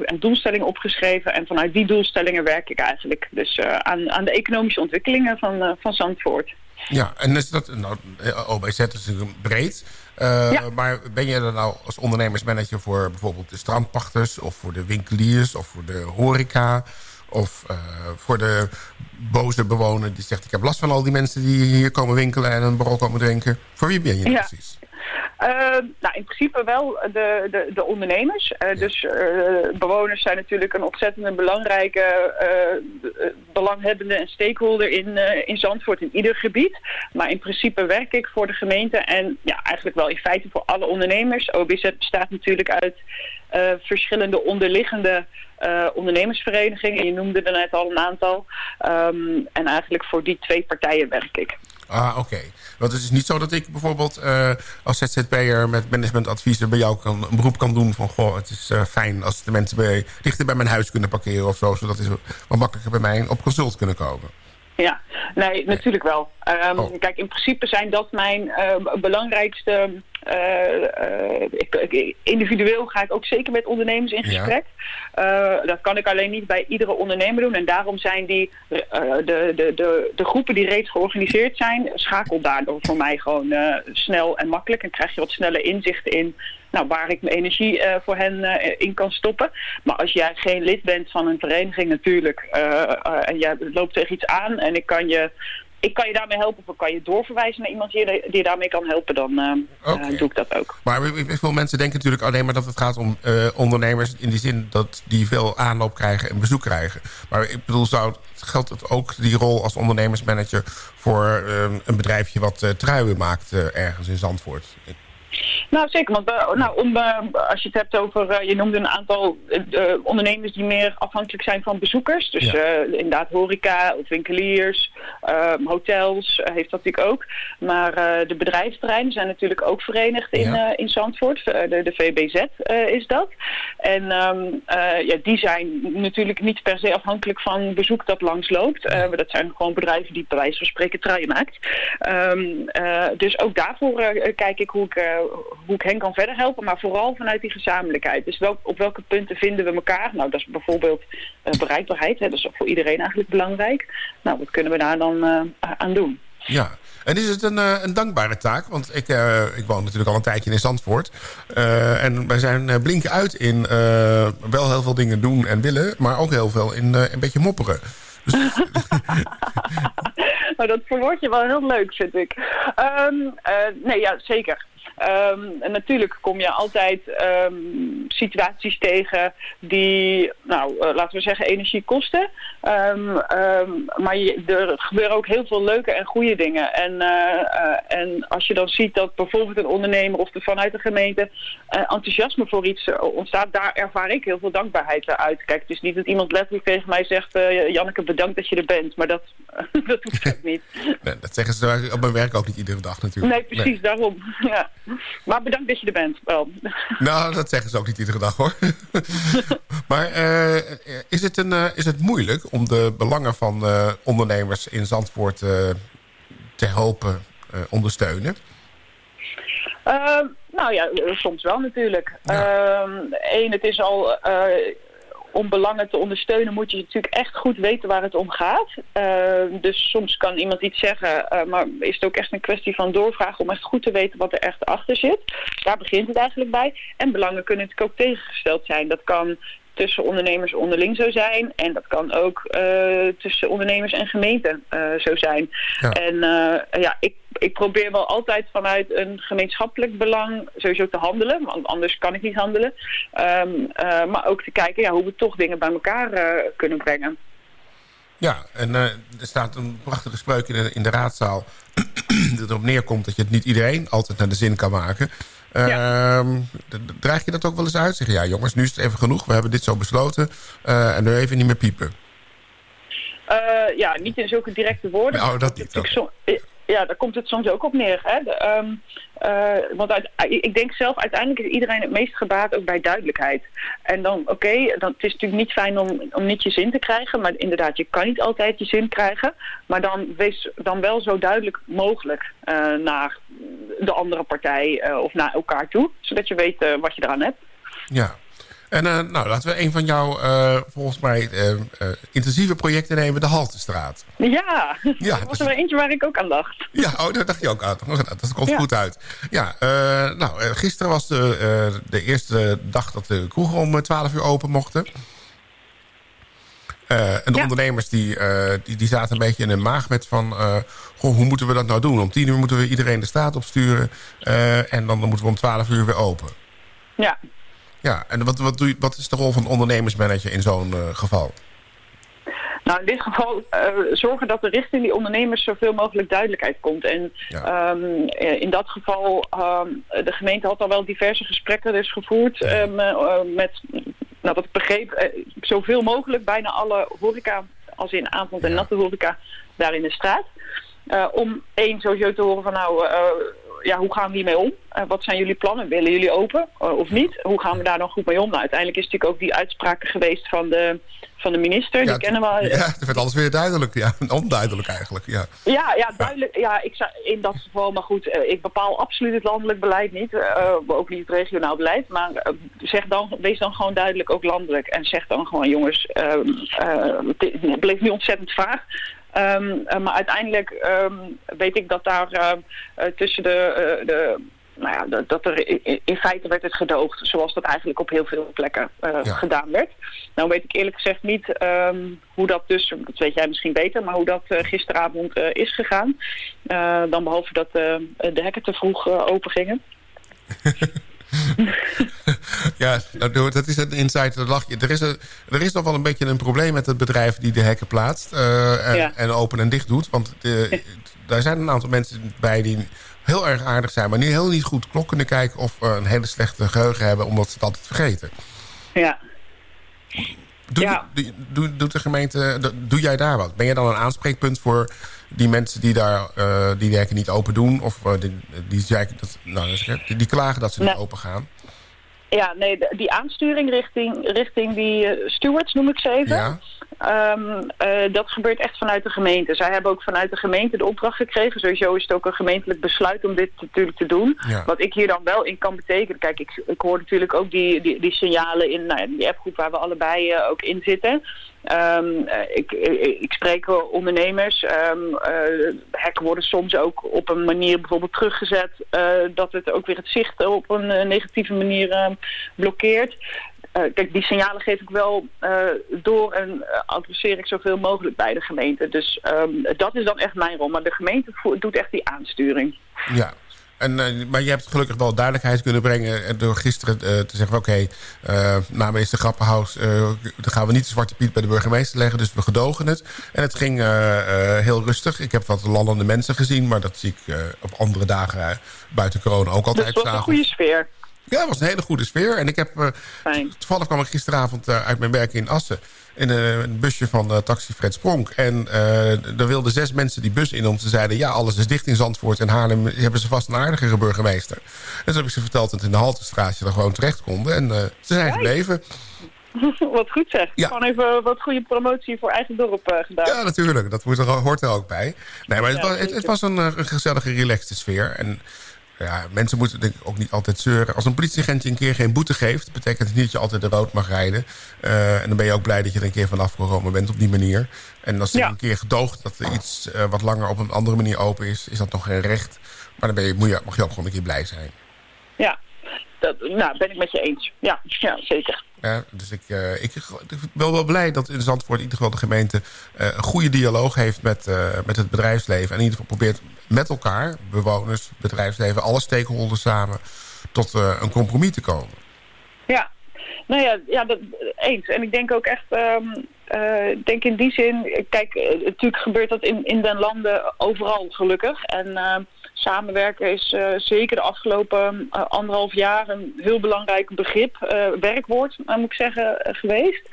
en doelstellingen opgeschreven. En vanuit die doelstellingen werk ik eigenlijk. Dus aan, aan de economische ontwikkelingen van, van Zandvoort. Ja, en is dat, nou, eh, OBZ is natuurlijk breed. Eh, Ja. Maar ben je er nou als ondernemersmanager voor bijvoorbeeld de strandpachters... of voor de winkeliers of voor de horeca... of eh, voor de boze bewoner die zegt... ik heb last van al die mensen die hier komen winkelen en een borrel komen drinken. Voor wie ben je Ja. precies? Eh, nou, in principe wel de, de, de ondernemers. Eh, Dus bewoners zijn natuurlijk een ontzettend belangrijke belanghebbende en stakeholder in, in Zandvoort in ieder gebied. Maar in principe werk ik voor de gemeente en ja, eigenlijk wel in feite voor alle ondernemers. OBZ bestaat natuurlijk uit eh, verschillende onderliggende eh, ondernemersverenigingen. Je noemde er net al een aantal. Ehm, en eigenlijk voor die twee partijen werk ik. Ah, oké. Want het is niet zo dat ik bijvoorbeeld eh, als ZZP'er met managementadviezen bij jou kan, een beroep kan doen van... goh, het is fijn als de mensen bij, dichter bij mijn huis kunnen parkeren of zo... zodat ze wat makkelijker bij mij op consult kunnen komen. Ja, nee, natuurlijk wel. Ehm, Oh. Kijk, in principe zijn dat mijn belangrijkste... eh, eh, ik, individueel ga ik ook zeker met ondernemers in gesprek. Eh, dat kan ik alleen niet bij iedere ondernemer doen. En daarom zijn die, de, de, de, de groepen die reeds georganiseerd zijn... schakel daardoor voor mij gewoon snel en makkelijk. En krijg je wat snelle inzichten in nou, waar ik mijn energie voor hen in kan stoppen. Maar als jij geen lid bent van een vereniging natuurlijk... en jij loopt tegen iets aan en ik kan je... Ik kan je daarmee helpen of ik kan je doorverwijzen naar iemand die, je- die daarmee kan helpen, dan eh, eh, doe ik dat ook. Maar veel mensen denken natuurlijk alleen maar dat het gaat om eh, ondernemers... in die zin dat die veel aanloop krijgen en bezoek krijgen. Maar ik bedoel, zou, geldt het ook die rol als ondernemersmanager... voor een bedrijfje wat truien maakt ergens in Zandvoort? Nou, zeker. Want nou, om, eh, als je het hebt over, eh, je noemde een aantal eh, ondernemers die meer afhankelijk zijn van bezoekers. Dus Ja. inderdaad horeca, of winkeliers, eh, hotels heeft dat natuurlijk ook. Maar de bedrijfsterreinen zijn natuurlijk ook verenigd in, Ja. in Zandvoort. De, de VBZ is dat. En ehm, eh, ja, die zijn natuurlijk niet per se afhankelijk van bezoek dat langsloopt. Eh, dat zijn gewoon bedrijven die bij wijze van spreken truien maakt. Ehm, eh, dus ook daarvoor kijk ik hoe ik, hoe ik hen kan verder helpen. Maar vooral vanuit die gezamenlijkheid. Dus wel, op welke punten vinden we elkaar? Nou, dat is bijvoorbeeld eh, bereikbaarheid. Hè, dat is voor iedereen eigenlijk belangrijk. Nou, wat kunnen we daar dan eh, aan doen? Ja. En is het een, eh, een dankbare taak? Want ik, eh, ik woon natuurlijk al een tijdje in Zandvoort. Eh, en wij zijn eh, blinken uit in eh, wel heel veel dingen doen en willen... maar ook heel veel in eh, een beetje mopperen. Nou, dat verwoord je wel heel leuk, vind ik. Eh, nee, ja, zeker. Ehm, en natuurlijk kom je altijd ehm, situaties tegen die, nou, eh, laten we zeggen, energie kosten. Ehm, maar je, er gebeuren ook heel veel leuke en goede dingen. En, eh, eh, en als je dan ziet dat bijvoorbeeld een ondernemer of de, vanuit de gemeente enthousiasme voor iets ontstaat, daar ervaar ik heel veel dankbaarheid uit. Kijk, het is niet dat iemand letterlijk tegen mij zegt, Janneke, bedankt dat je er bent. Maar dat, dat hoeft ook niet. Nee, dat zeggen ze op mijn werk ook niet iedere dag natuurlijk. Nee, precies, daarom. Ja. Maar bedankt dat je er bent, wel. Nou, dat zeggen ze ook niet iedere dag hoor. maar eh, is, het een, eh, is het moeilijk om de belangen van eh, ondernemers in Zandvoort te helpen ondersteunen? Ehm, nou ja, soms wel natuurlijk. Ja. Eén, het is al... eh, om belangen te ondersteunen moet je natuurlijk echt goed weten waar het om gaat. Uh, dus soms kan iemand iets zeggen, uh, maar is het ook echt een kwestie van doorvragen om echt goed te weten wat er echt achter zit. Daar begint het eigenlijk bij. En belangen kunnen natuurlijk ook tegengesteld zijn. Dat kan tussen ondernemers onderling zo zijn. En dat kan ook uh, tussen ondernemers en gemeenten uh, zo zijn. Ja. En uh, ja, ik, ik probeer wel altijd vanuit een gemeenschappelijk belang sowieso te handelen. Want anders kan ik niet handelen. Um, maar ook te kijken ja, hoe we toch dingen bij elkaar kunnen brengen. Ja, en er staat een prachtige spreuk in de, in de raadzaal... dat erop neerkomt dat je het niet iedereen altijd naar de zin kan maken... Ja. Uh, draag je dat ook wel eens uit? Zeg je, ja jongens, nu is het even genoeg. We hebben dit zo besloten. En nu even niet meer piepen. Ja, niet in zulke directe woorden. Oh, dat niet. Ja, daar komt het soms ook op neer. Hè? De, um, uh, want uit, ik denk zelf, uiteindelijk is iedereen het meest gebaat ook bij duidelijkheid. En dan, oké, okay, het is natuurlijk niet fijn om, om niet je zin te krijgen. Maar inderdaad, je kan niet altijd je zin krijgen. Maar dan wees dan wel zo duidelijk mogelijk uh, naar de andere partij uh, of naar elkaar toe. Zodat je weet wat je eraan hebt. Ja, en uh, nou, laten we een van jouw, uh, volgens mij, uh, intensieve projecten nemen, de Haltestraat. Ja, ja dat was er eentje waar ik ook aan dacht. Ja, oh, daar dacht je ook aan. Dat komt ja. goed uit. Ja, nou, gisteren was de, de eerste dag dat de kroegen om 12 uur open mochten. en de ja. ondernemers die, die, die zaten een beetje in hun maag met van... goh, hoe moeten we dat nou doen? Om 10 uur moeten we iedereen de straat opsturen. en dan moeten we om 12 uur weer open. Ja, ja, en wat, wat, doe je, wat is de rol van ondernemersmanager in zo'n uh, geval? Nou, in dit geval uh, zorgen dat er richting die ondernemers zoveel mogelijk duidelijkheid komt. En ja. um, in dat geval, um, de gemeente had al wel diverse gesprekken dus gevoerd ja. um, uh, met, nou wat ik begreep, uh, zoveel mogelijk bijna alle horeca, als in avond- en ja. natte horeca, daar in de straat. om één sowieso te horen van nou ja, hoe gaan we hiermee om? Uh, wat zijn jullie plannen? Willen jullie open uh, of niet? Hoe gaan we daar dan goed mee om? Nou, uiteindelijk is natuurlijk ook die uitspraken geweest van de, van de minister. Ja, die kennen we. Ja, het werd alles weer duidelijk. Ja, onduidelijk eigenlijk. Ja, ja, ja duidelijk. Ja, ik zou in dat geval, maar goed, uh, ik bepaal absoluut het landelijk beleid niet. ook niet het regionaal beleid. Maar zeg dan, wees dan gewoon duidelijk ook landelijk. En zeg dan gewoon, jongens, ehm, het bleef nu ontzettend vaag. Um, uh, maar uiteindelijk um, weet ik dat daar uh, uh, tussen de, de nou ja, dat, dat er in, in, feite werd het gedoogd, zoals dat eigenlijk op heel veel plekken ja. gedaan werd. Nou weet ik eerlijk gezegd niet um, hoe dat dus, dat weet jij misschien beter, maar hoe dat gisteravond is gegaan. dan behalve dat de hekken te vroeg open gingen. ja, dat is een insight, dat lach je. Er is, een, er is nog wel een beetje een probleem met het bedrijf die de hekken plaatst. Uh, en, ja. en, open en dicht doet. Want de, daar zijn een aantal mensen bij die heel erg aardig zijn... maar niet heel niet goed klok kunnen kijken... of uh, een hele slechte geheugen hebben... omdat ze het altijd vergeten. Ja. Doe, ja. Doe, doe, doet de gemeente, doe jij daar wat? Ben je dan een aanspreekpunt voor die mensen die daar uh, die werken niet open doen... of uh, die, nou, die, die klagen dat ze niet open gaan? Ja, nee, die aansturing richting, richting die uh, stewards, noem ik ze even... Ja. Um, uh, dat gebeurt echt vanuit de gemeente. Zij hebben ook vanuit de gemeente de opdracht gekregen. Sowieso is het ook een gemeentelijk besluit om dit natuurlijk te doen. Ja. Wat ik hier dan wel in kan betekenen... Kijk, ik, ik hoor natuurlijk ook die, die, die signalen in nou, die appgroep waar we allebei uh, ook in zitten... Um, ik, ik, ik, spreek ondernemers. Um, uh, hekken worden soms ook op een manier bijvoorbeeld teruggezet... Dat het ook weer het zicht op een negatieve manier blokkeert. Kijk, die signalen geef ik wel door en adresseer ik zoveel mogelijk bij de gemeente. Dus um, dat is dan echt mijn rol. Maar de gemeente doet echt die aansturing. Ja, en, maar je hebt gelukkig wel duidelijkheid kunnen brengen... door gisteren uh, te zeggen... oké, okay, uh, na meester Grappenhaus... dan gaan we niet de Zwarte Piet bij de burgemeester leggen... dus we gedogen het. En het ging heel rustig. Ik heb wat landende mensen gezien... maar dat zie ik op andere dagen buiten corona ook altijd. Dus het was een goede sfeer. Ja, het was een hele goede sfeer. En ik heb, toevallig kwam ik gisteravond uit mijn werk in Assen in een busje van uh, Taxi Fred Spronk. En er wilden zes mensen die bus in om te zeiden... ja, alles is dicht in Zandvoort en Haarlem hebben ze vast een aardigere burgemeester. En toen heb ik ze verteld dat in de Haltestraatje er gewoon terecht konden. En ze zijn gebleven. wat goed zeg. Ja. Gewoon even wat goede promotie voor eigen dorp uh, gedaan. Ja, natuurlijk. Dat hoort er, hoort er ook bij. Nee, maar het, was, het, het was een, een gezellige, relaxte sfeer. En Ja, mensen moeten denk ik ook niet altijd zeuren. Als een politieagent je een keer geen boete geeft... betekent het niet dat je altijd de rood mag rijden. Uh, en dan ben je ook blij dat je er een keer vanaf gekomen bent op die manier. En als Ja. een keer gedoogt dat er iets uh, wat langer op een andere manier open is... is dat nog geen recht. Maar dan ben je, moet je, mag je ook gewoon een keer blij zijn. Ja, dat nou, ben ik met je eens. Ja, ja zeker. Ja, dus ik, uh, ik, ik ben wel blij dat in Zandvoort in ieder geval de gemeente... Uh, een goede dialoog heeft met, uh, met het bedrijfsleven. En in ieder geval probeert met elkaar, bewoners, bedrijfsleven... alle stakeholders samen tot een compromis te komen. Ja, nou ja, ja dat, eens. En ik denk ook echt... Um, denk in die zin, kijk, natuurlijk gebeurt dat in, in den landen overal gelukkig. En uh, samenwerken is uh, zeker de afgelopen anderhalf jaar een heel belangrijk begrip, werkwoord moet ik zeggen, geweest.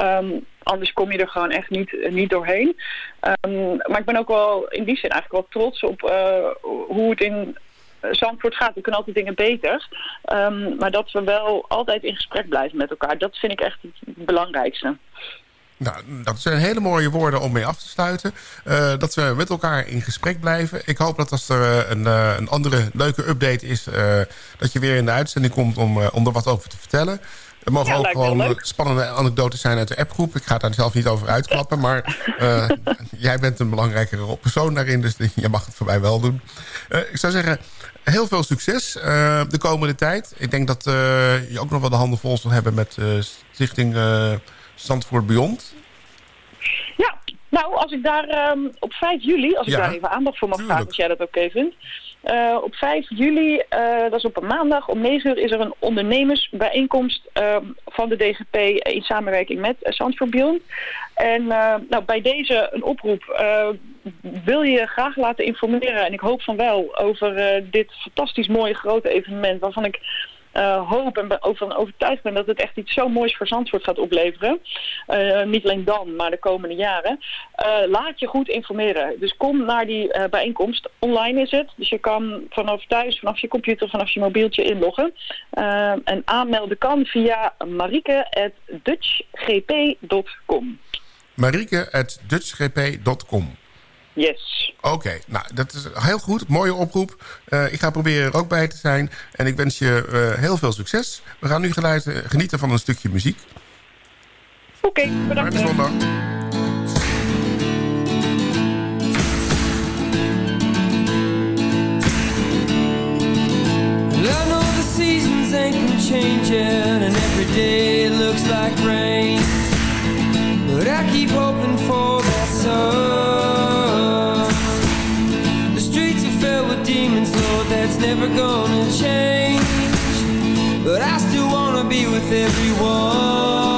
Um, anders kom je er gewoon echt niet, niet doorheen. Um, maar ik ben ook wel in die zin eigenlijk wel trots op hoe het in Zandvoort gaat. We kunnen altijd dingen beter. Um, maar dat we wel altijd in gesprek blijven met elkaar, dat vind ik echt het belangrijkste. Nou, dat zijn hele mooie woorden om mee af te sluiten. Uh, dat we met elkaar in gesprek blijven. Ik hoop dat als er een, uh, een andere leuke update is... Uh, dat je weer in de uitzending komt om, om er wat over te vertellen. Er mogen ja, ook gewoon spannende anekdotes zijn uit de appgroep. Ik ga daar zelf niet over uitklappen. Maar jij bent een belangrijkere persoon daarin. Dus je mag het voor mij wel doen. ik zou zeggen, heel veel succes de komende tijd. Ik denk dat je ook nog wel de handen vol zal hebben met stichting... Zandvoort Beyond? Ja, nou, als ik daar um, op 5 juli, als ik daar even aandacht voor mag vragen, als jij dat oké vindt. Uh, op 5 juli, uh, dat is op een maandag, om 9 uur is er een ondernemersbijeenkomst uh, van de DGP in samenwerking met Zandvoort Beyond. En nou, bij deze een oproep, wil je graag laten informeren, en ik hoop van wel, over dit fantastisch mooie grote evenement waarvan ik hoop en over overtuigd ben dat het echt iets zo moois voor Zandvoort gaat opleveren. Niet alleen dan, maar de komende jaren. Laat je goed informeren. Dus kom naar die bijeenkomst. Online is het. Dus je kan vanaf thuis, vanaf je computer, vanaf je mobieltje inloggen. en aanmelden kan via marike.dutchgp.com marike.dutchgp.com Yes. Oké, okay, nou dat is heel goed. Mooie oproep. Uh, ik ga proberen er ook bij te zijn. En ik wens je uh, heel veel succes. We gaan nu geluid, uh, genieten van een stukje muziek. Oké, okay, bedankt. Zondag. I know the seasons ain't changing And every day looks like rain gonna change. But I still wanna be with everyone.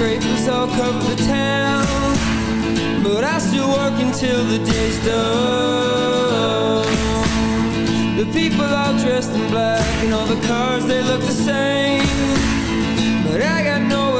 Skyscrapers all cover the town. But I still work until the day's done. The people all dressed in black And all the cars, they look the same. But I got nowhere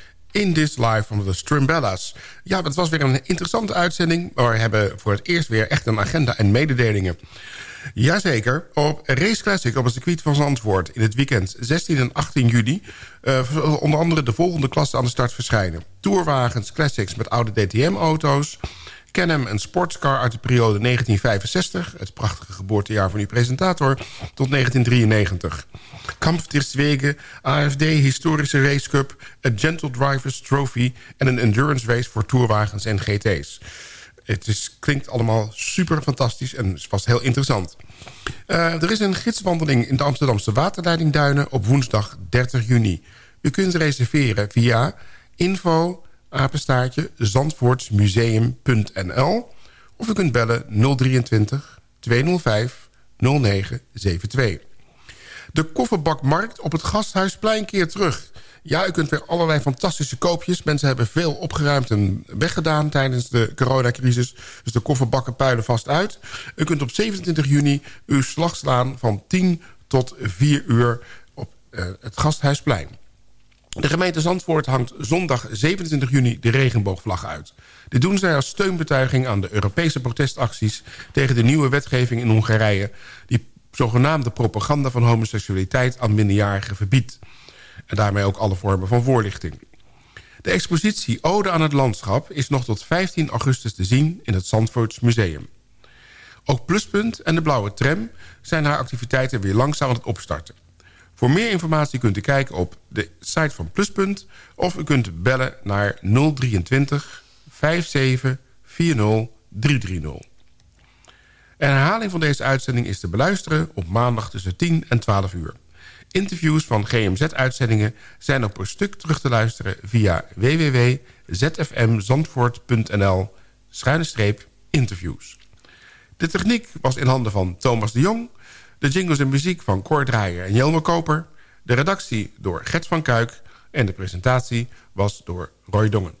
In This Life van de Strimbella's. Ja, het was weer een interessante uitzending. Maar we hebben voor het eerst weer echt een agenda en mededelingen. Jazeker, op Race Classic op het circuit van Zandvoort... in het weekend 16 en 18 juli... Uh, onder andere de volgende klassen aan de start verschijnen. Tourwagens Classics met oude DTM-auto's... Can-Am een sportscar uit de periode 1965... het prachtige geboortejaar van uw presentator... tot 1993. Kampf AFD Historische Race Cup... een Gentle Drivers Trophy... en een endurance race voor tourwagens en GT's. Het is, klinkt allemaal super fantastisch en is vast heel interessant. Uh, er is een gidswandeling in de Amsterdamse waterleidingduinen... op woensdag 30 juni. U kunt reserveren via info apenstaartje zandvoortsmuseum.nl of u kunt bellen 023 205 0972. De kofferbakmarkt op het Gasthuisplein keer terug. Ja, u kunt weer allerlei fantastische koopjes. Mensen hebben veel opgeruimd en weggedaan tijdens de coronacrisis. Dus de kofferbakken puilen vast uit. U kunt op 27 juni uw slag slaan van 10 tot 4 uur op uh, het Gasthuisplein. De gemeente Zandvoort hangt zondag 27 juni de regenboogvlag uit. Dit doen zij als steunbetuiging aan de Europese protestacties... tegen de nieuwe wetgeving in Hongarije... die zogenaamde propaganda van homoseksualiteit aan minderjarigen verbiedt. En daarmee ook alle vormen van voorlichting. De expositie Ode aan het Landschap is nog tot 15 augustus te zien in het Zandvoorts Museum. Ook Pluspunt en de Blauwe Tram zijn haar activiteiten weer langzaam aan het opstarten. Voor meer informatie kunt u kijken op de site van Pluspunt... of u kunt bellen naar 023 57 40 330. Een herhaling van deze uitzending is te beluisteren op maandag tussen 10 en 12 uur. Interviews van GMZ-uitzendingen zijn op een stuk terug te luisteren... via www.zfmzandvoort.nl interviews. De techniek was in handen van Thomas de Jong... De jingles en muziek van Cor Draaier en Jelmer Koper. De redactie door Gert van Kuik. En de presentatie was door Roy Dongen.